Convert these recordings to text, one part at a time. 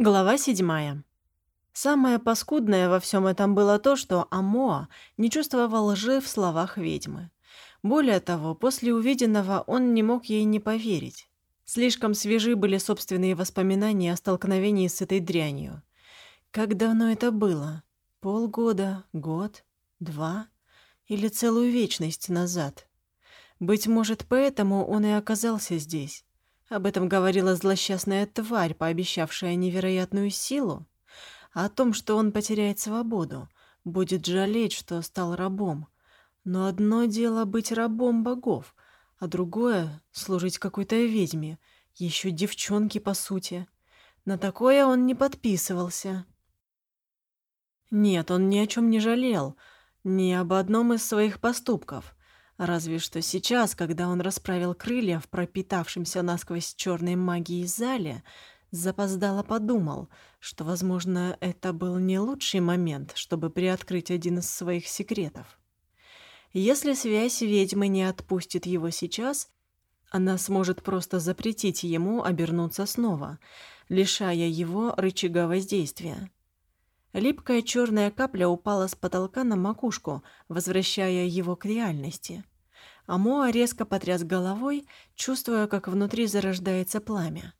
Глава седьмая. Самое паскудное во всем этом было то, что Амоа не чувствовал лжи в словах ведьмы. Более того, после увиденного он не мог ей не поверить. Слишком свежи были собственные воспоминания о столкновении с этой дрянью. Как давно это было? Полгода, год, два или целую вечность назад? Быть может, поэтому он и оказался здесь об этом говорила злосчастная тварь, пообещавшая невероятную силу. О том, что он потеряет свободу, будет жалеть, что стал рабом. Но одно дело быть рабом богов, а другое — служить какой-то ведьме, еще девчонке по сути. На такое он не подписывался. Нет, он ни о чем не жалел, ни об одном из своих поступков — Разве что сейчас, когда он расправил крылья в пропитавшемся насквозь черной магией зале, запоздало подумал, что, возможно, это был не лучший момент, чтобы приоткрыть один из своих секретов. Если связь ведьмы не отпустит его сейчас, она сможет просто запретить ему обернуться снова, лишая его рычага воздействия. Липкая черная капля упала с потолка на макушку, возвращая его к реальности. Амоа резко потряс головой, чувствуя, как внутри зарождается пламя.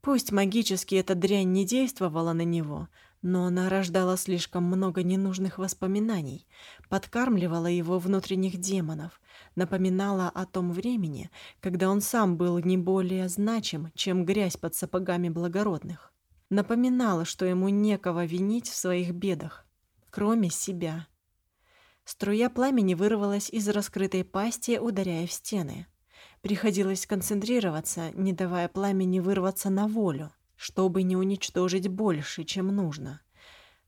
Пусть магически эта дрянь не действовала на него, но она рождала слишком много ненужных воспоминаний, подкармливала его внутренних демонов, напоминала о том времени, когда он сам был не более значим, чем грязь под сапогами благородных. Напоминала, что ему некого винить в своих бедах, кроме себя. Струя пламени вырвалась из раскрытой пасти, ударяя в стены. Приходилось концентрироваться, не давая пламени вырваться на волю, чтобы не уничтожить больше, чем нужно.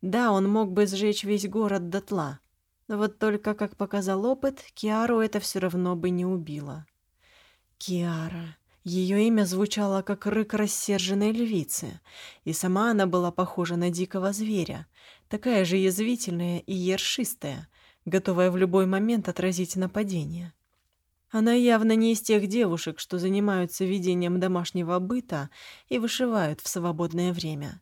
Да, он мог бы сжечь весь город дотла. Вот только, как показал опыт, Киару это все равно бы не убило. Киара. Ее имя звучало как рык рассерженной львицы, и сама она была похожа на дикого зверя, такая же язвительная и ершистая, готовая в любой момент отразить нападение. Она явно не из тех девушек, что занимаются ведением домашнего быта и вышивают в свободное время.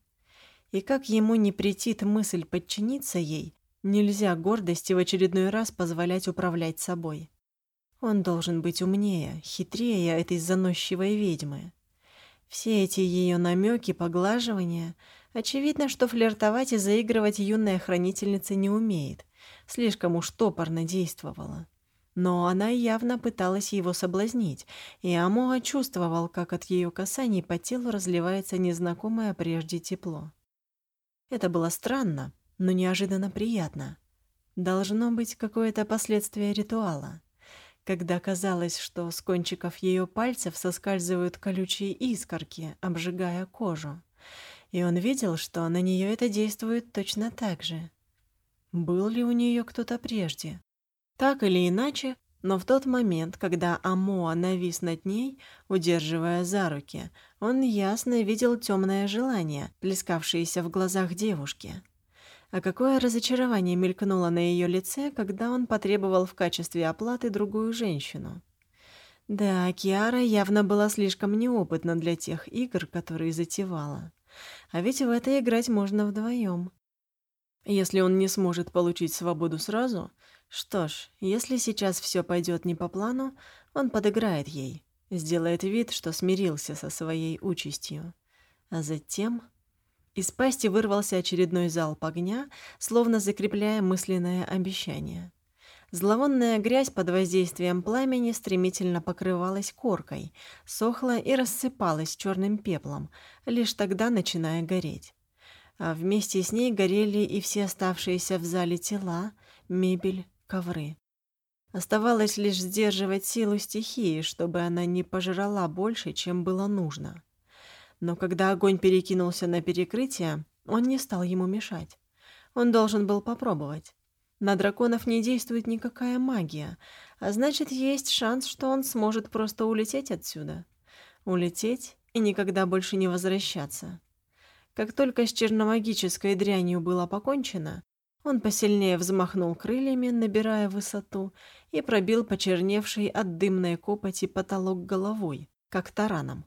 И как ему не претит мысль подчиниться ей, нельзя гордости в очередной раз позволять управлять собой. Он должен быть умнее, хитрее этой заносчивой ведьмы. Все эти ее намеки, поглаживания, очевидно, что флиртовать и заигрывать юная хранительница не умеет, слишком уж топорно действовала. Но она явно пыталась его соблазнить, и Амоа чувствовал, как от ее касаний по телу разливается незнакомое прежде тепло. Это было странно, но неожиданно приятно. Должно быть какое-то последствие ритуала. Когда казалось, что с кончиков ее пальцев соскальзывают колючие искорки, обжигая кожу. И он видел, что на нее это действует точно так же. Был ли у нее кто-то прежде? Так или иначе, но в тот момент, когда Амоа навис над ней, удерживая за руки, он ясно видел темное желание, плескавшееся в глазах девушки. А какое разочарование мелькнуло на ее лице, когда он потребовал в качестве оплаты другую женщину. Да, Киара явно была слишком неопытна для тех игр, которые затевала. А ведь в это играть можно вдвоем. Если он не сможет получить свободу сразу, что ж, если сейчас все пойдет не по плану, он подыграет ей, сделает вид, что смирился со своей участью. А затем... Из пасти вырвался очередной залп огня, словно закрепляя мысленное обещание. Зловонная грязь под воздействием пламени стремительно покрывалась коркой, сохла и рассыпалась черным пеплом, лишь тогда начиная гореть а вместе с ней горели и все оставшиеся в зале тела, мебель, ковры. Оставалось лишь сдерживать силу стихии, чтобы она не пожрала больше, чем было нужно. Но когда огонь перекинулся на перекрытие, он не стал ему мешать. Он должен был попробовать. На драконов не действует никакая магия, а значит, есть шанс, что он сможет просто улететь отсюда. Улететь и никогда больше не возвращаться. Как только с черномагической дрянью было покончено, он посильнее взмахнул крыльями, набирая высоту, и пробил почерневший от дымной копоти потолок головой, как тараном.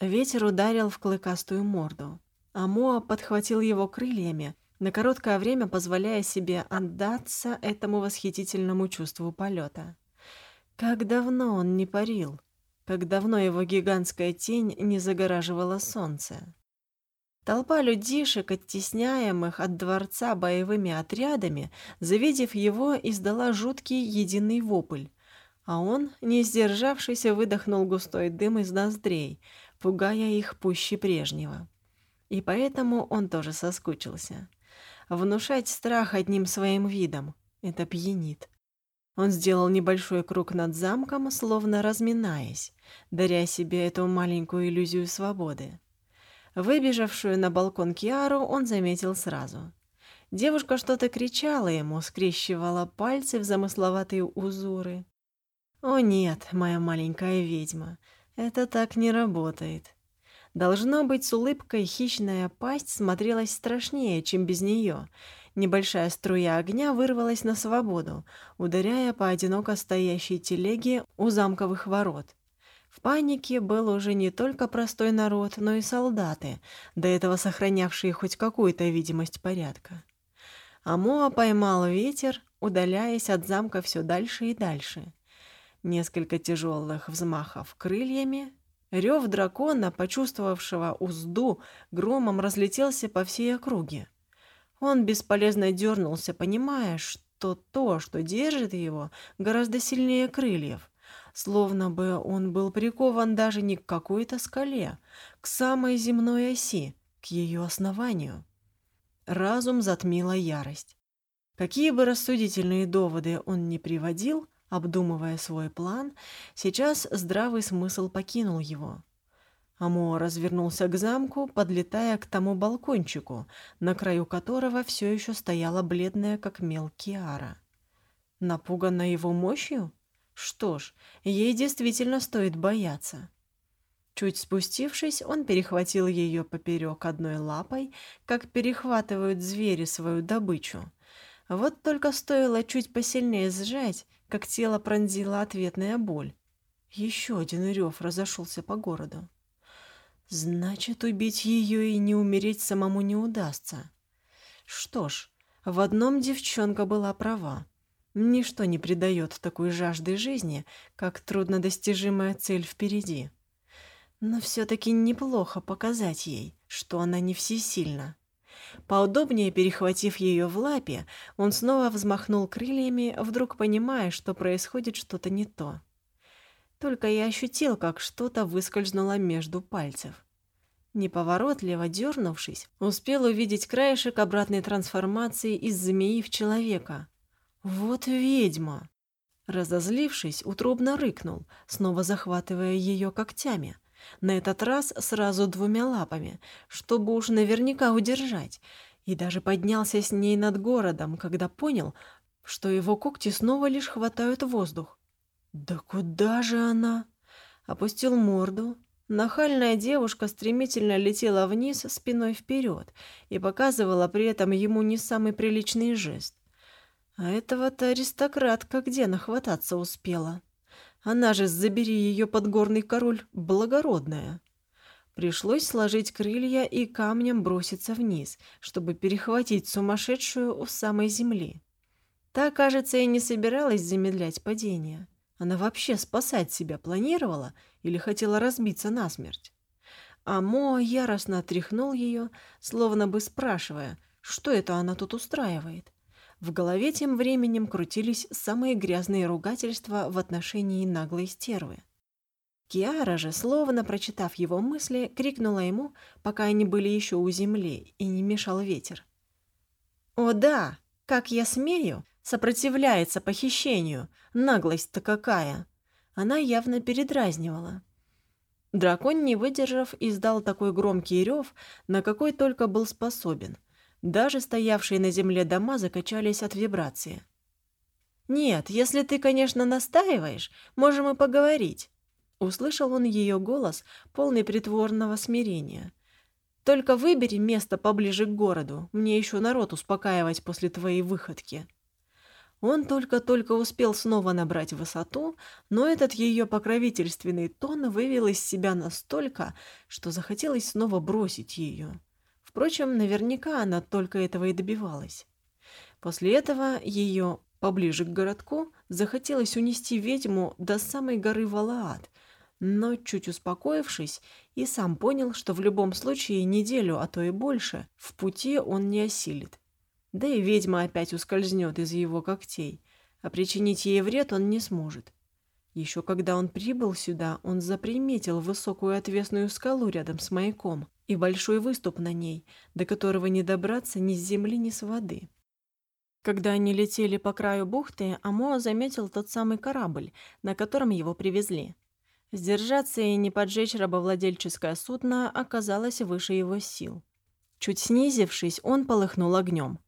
Ветер ударил в клыкастую морду. Амоа подхватил его крыльями, на короткое время позволяя себе отдаться этому восхитительному чувству полета. Как давно он не парил, как давно его гигантская тень не загораживала солнце. Толпа людишек, оттесняемых от дворца боевыми отрядами, завидев его, издала жуткий единый вопль, а он, не сдержавшийся, выдохнул густой дым из ноздрей, пугая их пуще прежнего. И поэтому он тоже соскучился. Внушать страх одним своим видом — это пьянит. Он сделал небольшой круг над замком, словно разминаясь, даря себе эту маленькую иллюзию свободы. Выбежавшую на балкон Киару он заметил сразу. Девушка что-то кричала ему, скрещивала пальцы в замысловатые узоры. «О нет, моя маленькая ведьма, это так не работает». Должно быть, с улыбкой хищная пасть смотрелась страшнее, чем без нее. Небольшая струя огня вырвалась на свободу, ударяя по одиноко стоящей телеге у замковых ворот. В панике был уже не только простой народ, но и солдаты, до этого сохранявшие хоть какую-то видимость порядка. Амоа поймал ветер, удаляясь от замка все дальше и дальше. Несколько тяжелых взмахов крыльями, Рев дракона, почувствовавшего узду, громом разлетелся по всей округе. Он бесполезно дернулся, понимая, что то, что держит его, гораздо сильнее крыльев. Словно бы он был прикован даже не к какой-то скале, к самой земной оси, к ее основанию. Разум затмила ярость. Какие бы рассудительные доводы он ни приводил, Обдумывая свой план, сейчас здравый смысл покинул его. Амо развернулся к замку, подлетая к тому балкончику, на краю которого все еще стояла бледная, как мел, Киара. Напугана его мощью? Что ж, ей действительно стоит бояться. Чуть спустившись, он перехватил ее поперек одной лапой, как перехватывают звери свою добычу. Вот только стоило чуть посильнее сжать, как тело пронзила ответная боль. Еще один рев разошелся по городу. Значит, убить ее и не умереть самому не удастся. Что ж, в одном девчонка была права. Ничто не придает такой жажды жизни, как труднодостижимая цель впереди. Но все-таки неплохо показать ей, что она не всесильна. Поудобнее перехватив ее в лапе, он снова взмахнул крыльями, вдруг понимая, что происходит что-то не то. Только я ощутил, как что-то выскользнуло между пальцев. Неповоротливо дернувшись, успел увидеть краешек обратной трансформации из змеи в человека. «Вот ведьма!» Разозлившись, утробно рыкнул, снова захватывая ее когтями – на этот раз сразу двумя лапами, чтобы уж наверняка удержать, и даже поднялся с ней над городом, когда понял, что его когти снова лишь хватают воздух. «Да куда же она?» Опустил морду. Нахальная девушка стремительно летела вниз спиной вперед и показывала при этом ему не самый приличный жест. А этого-то аристократка где нахвататься успела? Она же, забери ее подгорный король, благородная. Пришлось сложить крылья и камнем броситься вниз, чтобы перехватить сумасшедшую у самой земли. Та, кажется, и не собиралась замедлять падение. Она вообще спасать себя планировала или хотела разбиться насмерть. А Мо яростно отряхнул ее, словно бы спрашивая, что это она тут устраивает. В голове тем временем крутились самые грязные ругательства в отношении наглой стервы. Киара же, словно прочитав его мысли, крикнула ему, пока они были еще у земли, и не мешал ветер. «О да! Как я смею! Сопротивляется похищению! Наглость-то какая!» Она явно передразнивала. Дракон, не выдержав, издал такой громкий рев, на какой только был способен – даже стоявшие на земле дома закачались от вибрации. «Нет, если ты, конечно, настаиваешь, можем и поговорить», — услышал он ее голос, полный притворного смирения. «Только выбери место поближе к городу, мне еще народ успокаивать после твоей выходки». Он только-только успел снова набрать высоту, но этот ее покровительственный тон вывел из себя настолько, что захотелось снова бросить ее. Впрочем, наверняка она только этого и добивалась. После этого ее, поближе к городку, захотелось унести ведьму до самой горы Валаат, но, чуть успокоившись, и сам понял, что в любом случае неделю, а то и больше, в пути он не осилит. Да и ведьма опять ускользнет из его когтей, а причинить ей вред он не сможет. Еще когда он прибыл сюда, он заприметил высокую отвесную скалу рядом с маяком и большой выступ на ней, до которого не добраться ни с земли, ни с воды. Когда они летели по краю бухты, Амоа заметил тот самый корабль, на котором его привезли. Сдержаться и не поджечь рабовладельческое судно оказалось выше его сил. Чуть снизившись, он полыхнул огнем.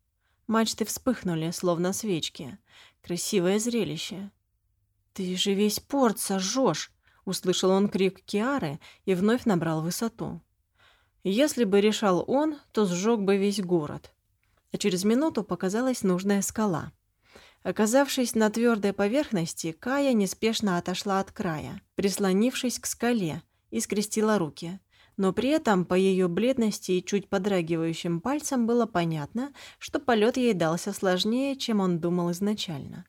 Мачты вспыхнули, словно свечки. Красивое зрелище. «Ты же весь порт сожжешь!» — услышал он крик Киары и вновь набрал высоту. Если бы решал он, то сжег бы весь город. А через минуту показалась нужная скала. Оказавшись на твердой поверхности, Кая неспешно отошла от края, прислонившись к скале, и скрестила руки. Но при этом по ее бледности и чуть подрагивающим пальцам было понятно, что полет ей дался сложнее, чем он думал изначально.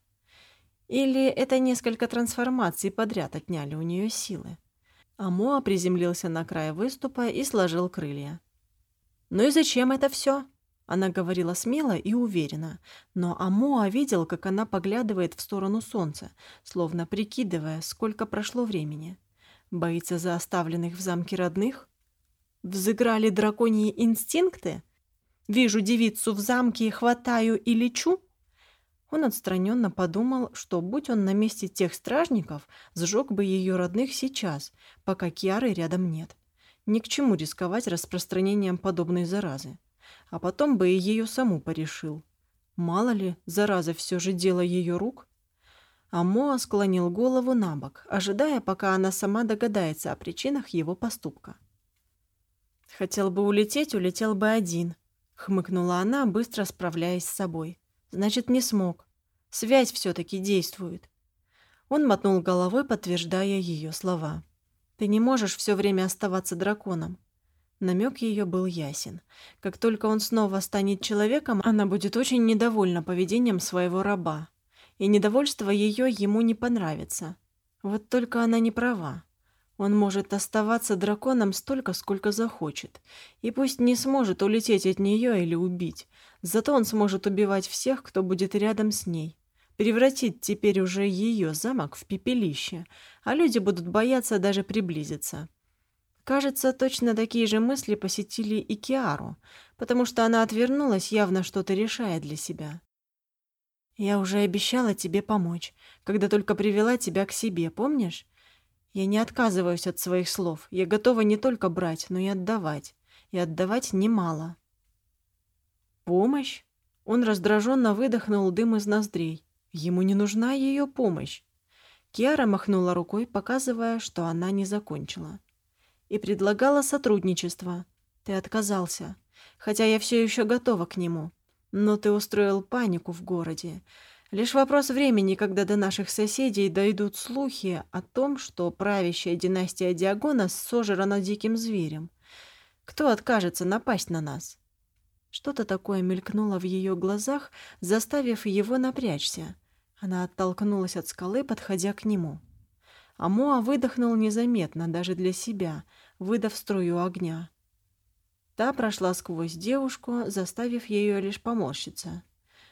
Или это несколько трансформаций подряд отняли у нее силы. Амоа приземлился на край выступа и сложил крылья. «Ну и зачем это все? Она говорила смело и уверенно, но Амоа видел, как она поглядывает в сторону солнца, словно прикидывая, сколько прошло времени. Боится за оставленных в замке родных? Взыграли драконьи инстинкты? Вижу девицу в замке, хватаю и лечу? Он отстраненно подумал, что, будь он на месте тех стражников, сжег бы ее родных сейчас, пока Киары рядом нет. Ни к чему рисковать распространением подобной заразы а потом бы и ее саму порешил. Мало ли, зараза все же дело ее рук. А Моа склонил голову на бок, ожидая, пока она сама догадается о причинах его поступка. «Хотел бы улететь, улетел бы один», — хмыкнула она, быстро справляясь с собой. «Значит, не смог. Связь все-таки действует». Он мотнул головой, подтверждая ее слова. «Ты не можешь все время оставаться драконом. Намек ее был ясен. Как только он снова станет человеком, она будет очень недовольна поведением своего раба. И недовольство ее ему не понравится. Вот только она не права. Он может оставаться драконом столько, сколько захочет. И пусть не сможет улететь от нее или убить. Зато он сможет убивать всех, кто будет рядом с ней. Превратит теперь уже ее замок в пепелище, а люди будут бояться даже приблизиться. Кажется, точно такие же мысли посетили и Киару, потому что она отвернулась, явно что-то решая для себя. «Я уже обещала тебе помочь, когда только привела тебя к себе, помнишь? Я не отказываюсь от своих слов, я готова не только брать, но и отдавать, и отдавать немало». «Помощь?» Он раздраженно выдохнул дым из ноздрей. Ему не нужна ее помощь. Киара махнула рукой, показывая, что она не закончила и предлагала сотрудничество. Ты отказался, хотя я все еще готова к нему. Но ты устроил панику в городе. Лишь вопрос времени, когда до наших соседей дойдут слухи о том, что правящая династия Диагона сожрана диким зверем. Кто откажется напасть на нас? Что-то такое мелькнуло в ее глазах, заставив его напрячься. Она оттолкнулась от скалы, подходя к нему. Амоа выдохнул незаметно даже для себя, выдав струю огня. Та прошла сквозь девушку, заставив ее лишь поморщиться.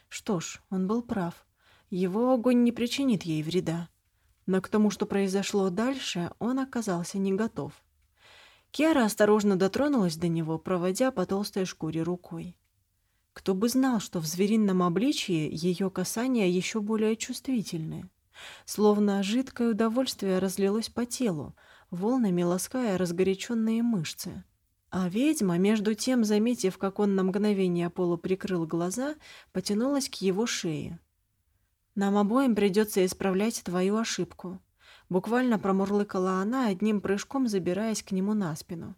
Что ж, он был прав. Его огонь не причинит ей вреда. Но к тому, что произошло дальше, он оказался не готов. Киара осторожно дотронулась до него, проводя по толстой шкуре рукой. Кто бы знал, что в зверином обличье ее касания еще более чувствительны. Словно жидкое удовольствие разлилось по телу, волнами лаская разгоряченные мышцы. А ведьма, между тем, заметив, как он на мгновение полуприкрыл глаза, потянулась к его шее. «Нам обоим придется исправлять твою ошибку», — буквально промурлыкала она, одним прыжком забираясь к нему на спину.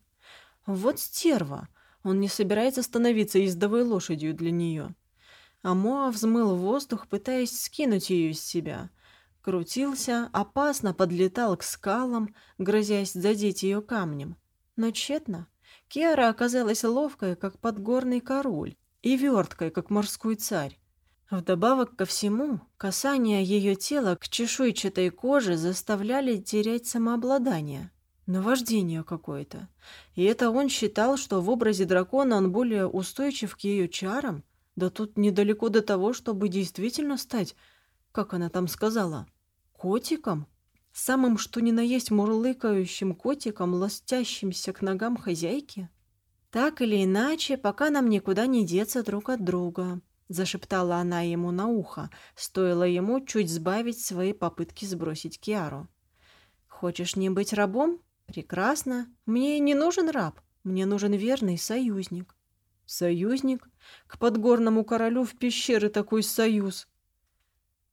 «Вот стерва! Он не собирается становиться ездовой лошадью для нее». Амоа взмыл воздух, пытаясь скинуть ее из себя — Крутился, опасно подлетал к скалам, грозясь задеть ее камнем. Но тщетно. Киара оказалась ловкой, как подгорный король, и верткой, как морской царь. Вдобавок ко всему, касание ее тела к чешуйчатой коже заставляли терять самообладание. Наваждение какое-то. И это он считал, что в образе дракона он более устойчив к ее чарам? Да тут недалеко до того, чтобы действительно стать, как она там сказала, котиком? Самым что ни на есть мурлыкающим котиком, ластящимся к ногам хозяйки? Так или иначе, пока нам никуда не деться друг от друга, зашептала она ему на ухо, стоило ему чуть сбавить свои попытки сбросить Киару. Хочешь не быть рабом? Прекрасно. Мне не нужен раб, мне нужен верный союзник. Союзник? К подгорному королю в пещеры такой союз.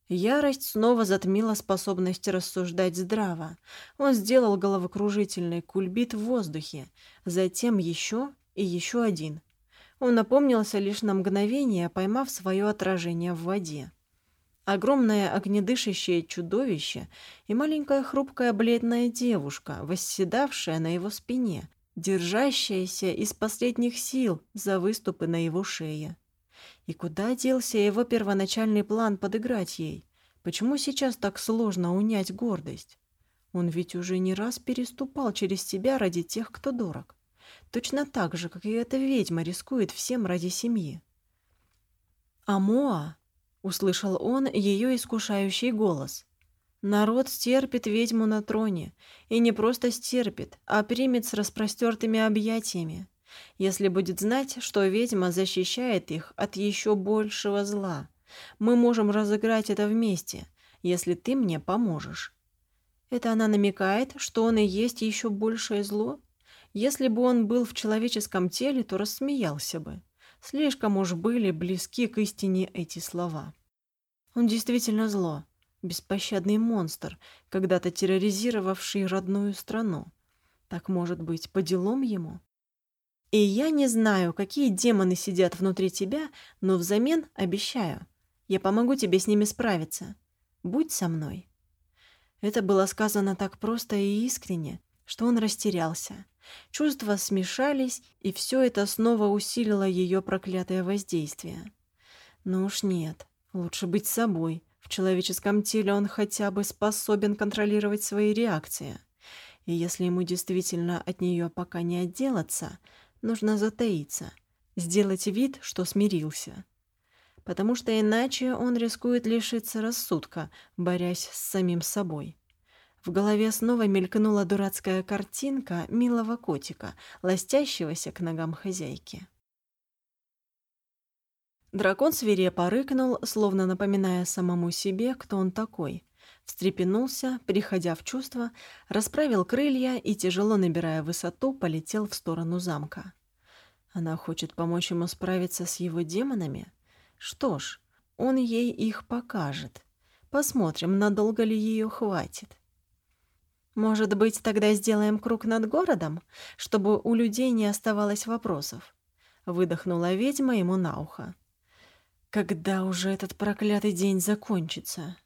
Ярость снова затмила способность рассуждать здраво. Он сделал головокружительный кульбит в воздухе, затем еще и еще один. Он напомнился лишь на мгновение, поймав свое отражение в воде. Огромное огнедышащее чудовище и маленькая хрупкая бледная девушка, восседавшая на его спине, держащаяся из последних сил за выступы на его шее. И куда делся его первоначальный план подыграть ей? Почему сейчас так сложно унять гордость? Он ведь уже не раз переступал через себя ради тех, кто дорог. Точно так же, как и эта ведьма рискует всем ради семьи. «Амоа!» — услышал он ее искушающий голос. «Народ стерпит ведьму на троне, и не просто стерпит, а примет с распростертыми объятиями если будет знать, что ведьма защищает их от еще большего зла. Мы можем разыграть это вместе, если ты мне поможешь». Это она намекает, что он и есть еще большее зло? Если бы он был в человеческом теле, то рассмеялся бы. Слишком уж были близки к истине эти слова. Он действительно зло, беспощадный монстр, когда-то терроризировавший родную страну. Так, может быть, по делам ему? И я не знаю, какие демоны сидят внутри тебя, но взамен обещаю, я помогу тебе с ними справиться. Будь со мной». Это было сказано так просто и искренне, что он растерялся. Чувства смешались, и все это снова усилило ее проклятое воздействие. Ну уж нет, лучше быть собой. В человеческом теле он хотя бы способен контролировать свои реакции. И если ему действительно от нее пока не отделаться, нужно затаиться, сделать вид, что смирился. Потому что иначе он рискует лишиться рассудка, борясь с самим собой. В голове снова мелькнула дурацкая картинка милого котика, ластящегося к ногам хозяйки. Дракон свирепо рыкнул, словно напоминая самому себе, кто он такой. Встрепенулся, приходя в чувство, расправил крылья и, тяжело набирая высоту, полетел в сторону замка. Она хочет помочь ему справиться с его демонами? Что ж, он ей их покажет. Посмотрим, надолго ли ее хватит. Может быть, тогда сделаем круг над городом, чтобы у людей не оставалось вопросов? Выдохнула ведьма ему на ухо. Когда уже этот проклятый день закончится?